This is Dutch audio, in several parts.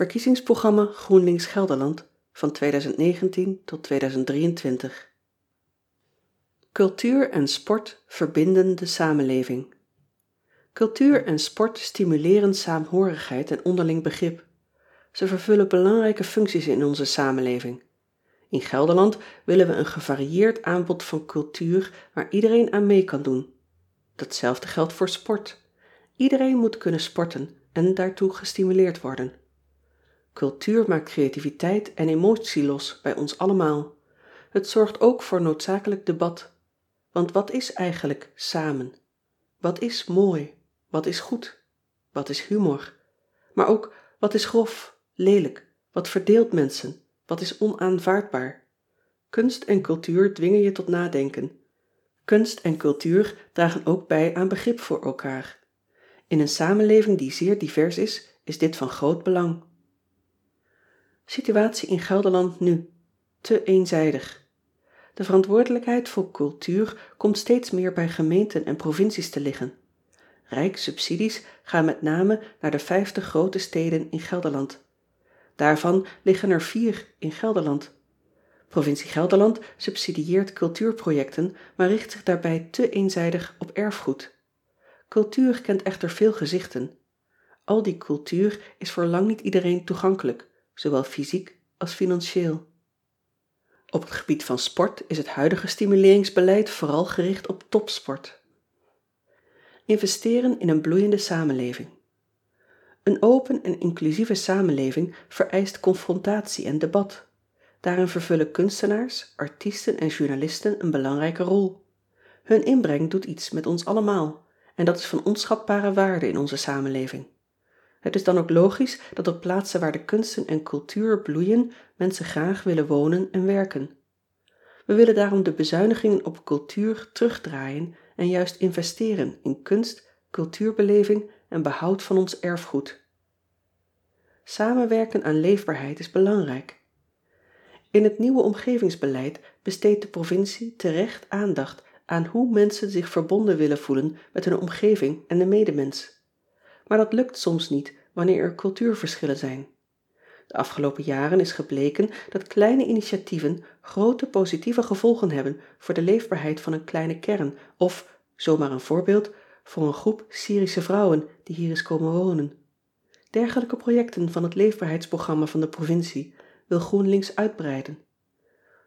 verkiezingsprogramma groenlinks gelderland van tot cultuur en sport verbinden de samenleving. Cultuur en sport stimuleeren saamhorigheid en onderling begrip. Ze vervullen belangrijke functies in onze samenleving. In gelderland willen we een gevarieerd aanbod van cultuur waar iedereen aan mee kan doen. Datzelfde geldt voor sport. Iedereen moet kunnen sporten en daartoe gestimuleerd worden cultuur maakt creativiteit en emotie los bij ons allemaal. Het zorgt ook voor noodzakelijk debat. Want wat is eigenlijk samen? Wat is mooi? Wat is goed? Wat is humor? Maar ook wat is grof leelijk wat verdeelt menschen wat is onaanvaardbaar? Kunst en cultuur dwingen je tot nadenken. Kunst en cultuur dragen ook bij aan begrip voor elkaar. In een samenleving die zeer divers is is dit van groot belang situatie in gelderland nu te eenzijdig. De verantwoordelijkheid voor cultuur komt steeds meer bij gemeenten en provincies te liggen. Rijkssubsidies gaan met name naar de vijftig groote steden in gelderland. Daarvan liggen er vier in gelderland. Provincie gelderland subsidieert cultuurprojecten maar richt zich daarbij te eenzijdig op erfgoed. Cultuur kent echter veel gezichten. Al die cultuur is voor lang niet iedereen toegankelijk zoowel fysiek als financieel. Op het gebied van sport is het huidige stimuleringsbeleid vooral gericht op topsport. Investeren in een bloeiende samenleving. Een open en inclusieve samenleving vereist confrontatie en debat. Daarin vervullen kunstenaars artiesten en journalisten een belangrijke rol. Hun inbreng doet iets met ons allemaal en dat is van onschatbare waarde in onze samenleving het is dan ook logisch dat op plaatsen waar de kunsten en cultuur bloeien menschen graag willen wonen en werken. We willen daarom de bezuinigingen op cultuur terugdraaien en juist investeren in kunst cultuurbeleving en behoud van ons erfgoed. Samenwerken aan leefbaarheid is belangrijk. In het nieuwe omgevingsbeleid besteedt de provincie terecht aandacht aan hoe mensen zich verbonden willen voelen met hun omgeving en de medemens maar dat lukt soms niet wanneer er cultuurverschillen zijn. De afgelopen jaren is gebleken dat kleine initiatieven groote positieve gevolgen hebben voor de leefbaarheid van een kleine kern of zoo maar een voorbeeld voor een groep syrische vrouwen die hier is komen wonen. Dergelijke projecten van het leefbaarheidsprogramma van de provincie wil groenlinks uitbreiden.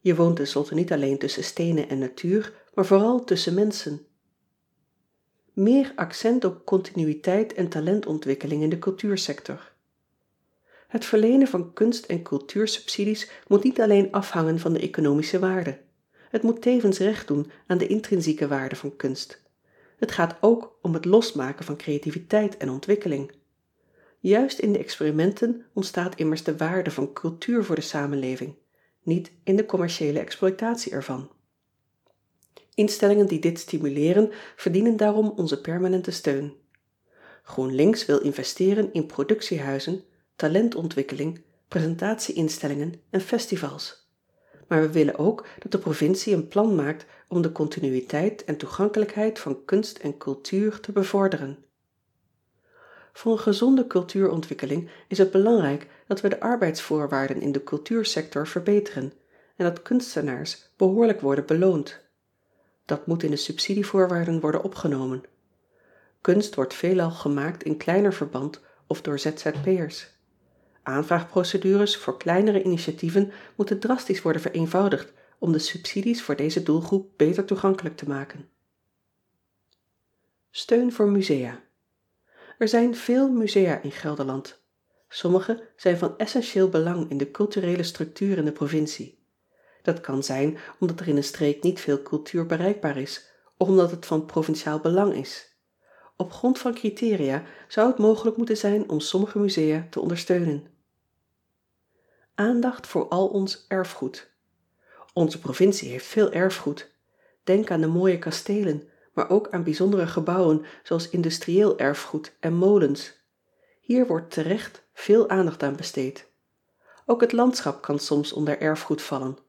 Je woont tenslotte niet alleen tussen steenen en natuur maar vooral tusschen menschen meer accent op continuïteit en talentontwikkeling in de cultuursector. Het verlenen van kunst en cultuursubsidies moet niet alleen afhangen van de economische waarde. Het moet tevens recht doen aan de intrinsieke waarde van kunst. Het gaat ook om het losmaken van creativiteit en ontwikkeling. Juist in de experimenten ontstaat immers de waarde van cultuur voor de samenleving niet in de commerciële exploitatie ervan instellingen die dit stimuleren verdienen daarom onze permanente steun. Groenlinks wil investeren in productiehuizen talentontwikkeling presentatie-instellingen en festivals. Maar we willen ook dat de provincie een plan maakt om de continuïteit en toegankelijkheid van kunst en cultuur te bevorderen. Voor een gezonde cultuurontwikkeling is het belangrijk dat we de arbeidsvoorwaarden in de cultuursector verbeteren en dat kunstenaars behoorlijk worden beloond dat moet in de subsidievoorwaarden worden opgenomen. Kunst wordt veelal gemaakt in kleiner verband of door zzp'ers aanvraagprocedures voor kleinere initiatieven moeten drastisch worden vereenvoudigd om de subsidies voor deze doelgroep beter toegankelijk te maken. Steun voor musea. Er zijn veel musea in gelderland. Sommige zijn van essentieel belang in de culturele structuur in de provincie dat kan zijn omdat er in een streek niet veel cultuur bereikbaar is of omdat het van provinciaal belang is. Op grond van criteria zou het mogelijk moeten zijn om sommige musea te ondersteunen. Aandacht voor al ons erfgoed. Onze provincie heeft veel erfgoed. Denk aan de mooie kasteelen maar ook aan bijzondere gebouwen zoals industrieel erfgoed en molens. Hier wordt terecht veel aandacht aan besteed. Ook het landschap kan soms onder erfgoed vallen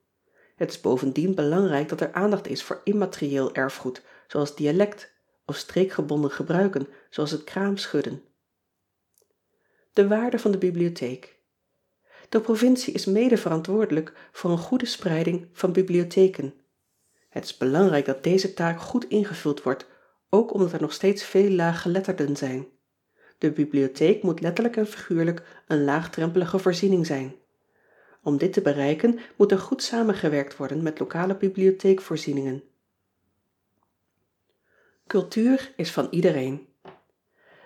het is bovendien belangrijk dat er aandacht is voor immaterieel erfgoed zoals dialect of streekgebonden gebruiken zoals het kraamschudden de waarde van de bibliotheek De provincie is mede verantwoordelijk voor een goede spreiding van bibliotheken. Het is belangrijk dat deze taak goed ingevuld wordt, ook omdat er nog steeds veel laaggeletterden zijn. De bibliotheek moet letterlijk en figuurlijk een laagdrempelige voorziening zijn. Om dit te bereiken moet er goed samengewerkt worden met lokale bibliotheekvoorzieningen. Cultuur is van iedereen.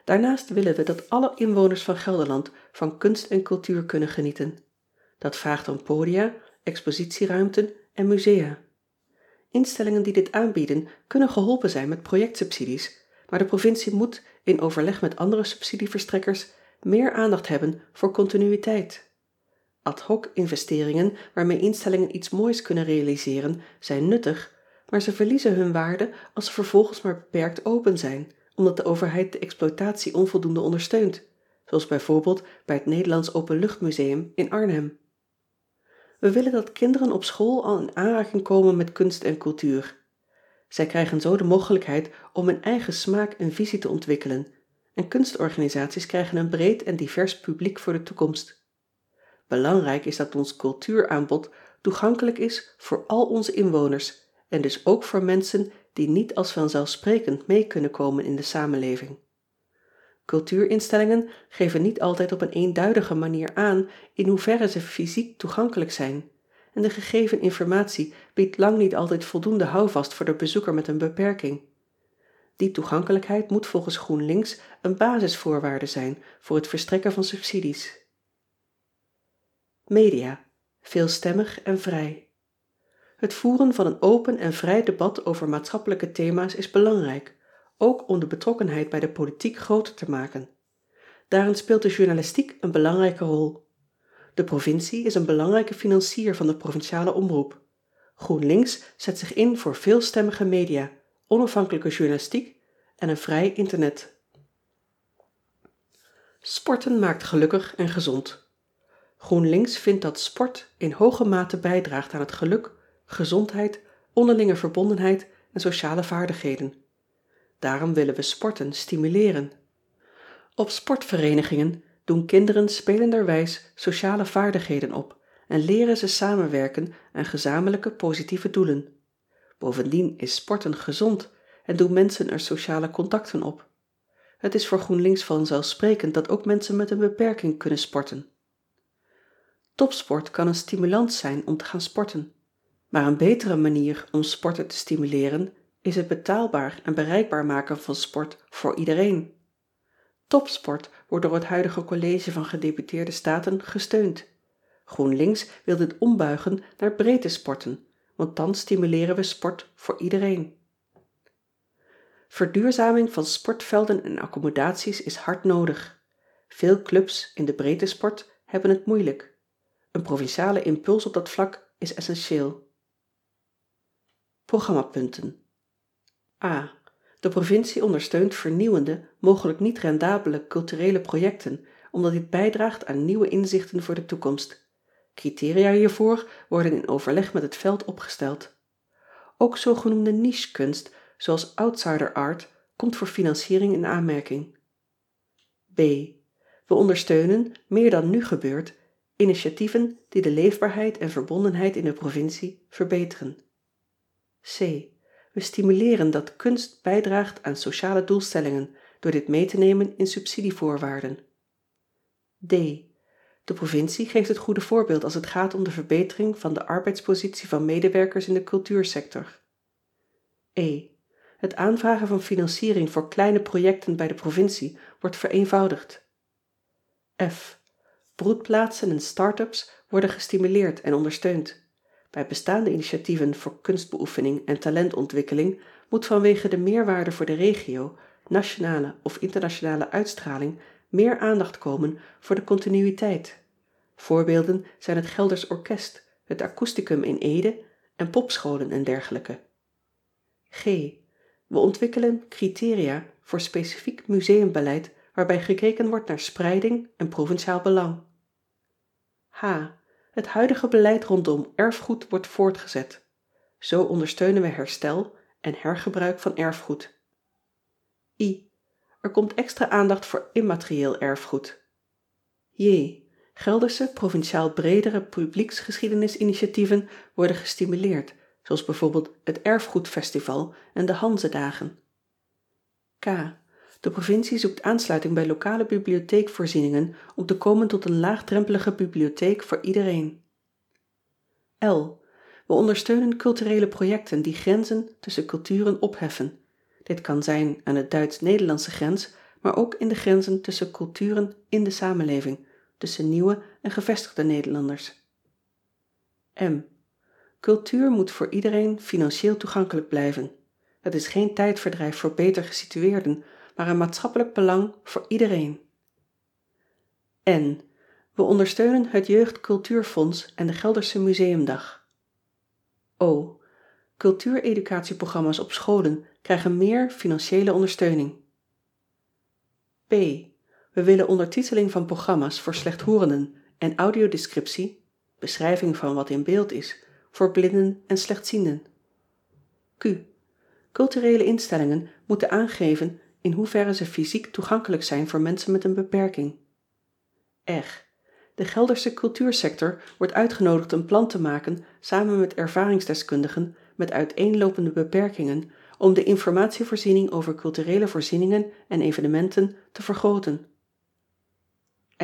Daarnaast willen we dat alle inwoners van Gelderland van kunst en cultuur kunnen genieten. Dat vraagt om podia, expositieruimten en musea. Instellingen die dit aanbieden kunnen geholpen zijn met projectsubsidies, maar de provincie moet, in overleg met andere subsidieverstrekkers, meer aandacht hebben voor continuïteit. Ad hoc investeringen waarmee instellingen iets moois kunnen realiseren zijn nuttig, maar ze verliezen hun waarde als ze vervolgens maar beperkt open zijn omdat de overheid de exploitatie onvoldoende ondersteunt, zoals bijvoorbeeld bij het Nederlands Openluchtmuseum in Arnhem. We willen dat kinderen op school al in aanraking komen met kunst en cultuur. Zij krijgen zo de mogelijkheid om hun eigen smaak en visie te ontwikkelen en kunstorganisaties krijgen een breed en divers publiek voor de toekomst. Belangrijk is dat ons cultuuraanbod toegankelijk is voor al onze inwoners en dus ook voor mensen die niet als vanzelfsprekend mee kunnen komen in de samenleving. Cultuurinstellingen geven niet altijd op een eenduidige manier aan in hoeverre ze fysiek toegankelijk zijn en de gegeven informatie biedt lang niet altijd voldoende houvast voor de bezoeker met een beperking. Die toegankelijkheid moet volgens GroenLinks een basisvoorwaarde zijn voor het verstrekken van subsidies. Media. Veelstemmig en vrij. Het voeren van een open en vrij debat over maatschappelijke thema's is belangrijk, ook om de betrokkenheid bij de politiek groter te maken. Daarin speelt de journalistiek een belangrijke rol. De provincie is een belangrijke financier van de provinciale omroep. GroenLinks zet zich in voor veelstemmige media, onafhankelijke journalistiek en een vrij internet. Sporten maakt gelukkig en gezond. GroenLinks vindt dat sport in hoge mate bijdraagt aan het geluk gezondheid, onderlinge verbondenheid en sociale vaardigheden. Daarom willen we sporten stimuleren. Op sportverenigingen doen kinderen spelenderwijs sociale vaardigheden op en leren ze samenwerken aan gezamenlijke positieve doelen. Bovendien is sporten gezond en doen mensen er sociale contacten op. Het is voor GroenLinks vanzelfsprekend dat ook mensen met een beperking kunnen sporten. Topsport kan een stimulans zijn om te gaan sporten. Maar een betere manier om sporten te stimuleren is het betaalbaar en bereikbaar maken van sport voor iedereen. Topsport wordt door het huidige College van Gedeputeerde Staten gesteund. GroenLinks wil dit ombuigen naar breedte sporten, want dan stimuleren we sport voor iedereen. Verduurzaming van sportvelden en accommodaties is hard nodig. Veel clubs in de breedte sport hebben het moeilijk. Een provinciale impuls op dat vlak is essentieel. Programmapunten. A. De provincie ondersteunt vernieuwende, mogelijk niet rendabele culturele projecten, omdat dit bijdraagt aan nieuwe inzichten voor de toekomst. Criteria hiervoor worden in overleg met het veld opgesteld. Ook zogenoemde nichekunst, zoals outsider art, komt voor financiering in aanmerking. B. We ondersteunen, meer dan nu gebeurt, initiatieven die de leefbaarheid en verbondenheid in de provincie verbeteren. C. We stimuleren dat kunst bijdraagt aan sociale doelstellingen door dit mee te nemen in subsidievoorwaarden. D. De provincie geeft het goede voorbeeld als het gaat om de verbetering van de arbeidspositie van medewerkers in de cultuursector. E. Het aanvragen van financiering voor kleine projecten bij de provincie wordt vereenvoudigd. Broedplaatsen en start-ups worden gestimuleerd en ondersteund. Bij bestaande initiatieven voor kunstbeoefening en talentontwikkeling moet vanwege de meerwaarde voor de regio, nationale of internationale uitstraling meer aandacht komen voor de continuïteit. Voorbeelden zijn het Gelders Orkest, het Akoesticum in Ede en popscholen en dergelijke. G. We ontwikkelen criteria voor specifiek museumbeleid waarbij gekeken wordt naar spreiding en provinciaal belang. H. Het huidige beleid rondom erfgoed wordt voortgezet. Zo ondersteunen we herstel en hergebruik van erfgoed. Er komt extra aandacht voor immaterieel erfgoed. J. Gelderse provinciaal bredere publieksgeschiedenisinitiatieven worden gestimuleerd zoals bijvoorbeeld het erfgoedfestival en de hanzedagen k de provincie zoekt aansluiting bij lokale bibliotheekvoorzieningen om te komen tot een laagdrempelige bibliotheek voor iedereen. L. We ondersteunen cultureele projecten die grenzen tusschen culturen opheffen. Dit kan zijn aan de duitsch nederlandsche grens maar ook in de grenzen tusschen culturen in de samenleving tusschen nieuwe en gevestigde nederlanders. M. Cultuur moet voor iedereen financieel toegankelijk blijven. Het is geen tijdverdrijf voor beter gesitueerden maar een maatschappelijk belang voor iedereen. N we ondersteunen het jeugd cultuurfonds en de geldersche museumdag. O cultuureducatieprogramma's op scholen krijgen meer financiële ondersteuning. P we willen ondertiteling van programma's voor slechthorenden en audiodescriptie beschrijving van wat in beeld is voor blinden en slechtzienden. Q culturele instellingen moeten aangeven in hoeverre ze fysiek toegankelijk zijn voor mensen met een beperking. R de geldersche cultuursector wordt uitgenoodigd een plan te maken samen met ervaringsdeskundigen met uiteenlopende beperkingen om de informatievoorziening over culturele voorzieningen en evenementen te vergrooten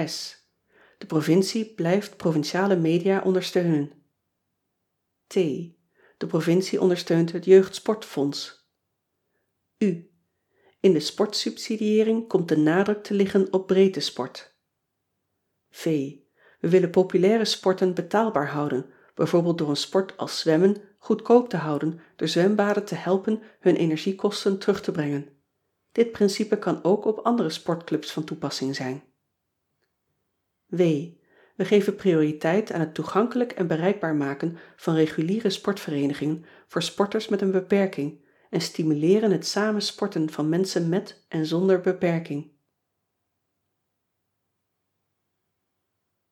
s. De provincie blijft provinciale media ondersteunen. T. De provincie ondersteunt het jeugdsportfonds in de sportsubsidiëring komt de nadruk te liggen op breedtesport v. We willen populaire sporten betaalbaar houden bijvoorbeeld door een sport als zwemmen goedkoop te houden door zwembaden te helpen hun energiekosten terug te brengen. Dit principe kan ook op andere sportclubs van toepassing zijn. W. We geven prioriteit aan het toegankelijk en bereikbaar maken van reguliere sportverenigingen voor sporters met een beperking en stimuleren het samen sporten van mensen met en zonder beperking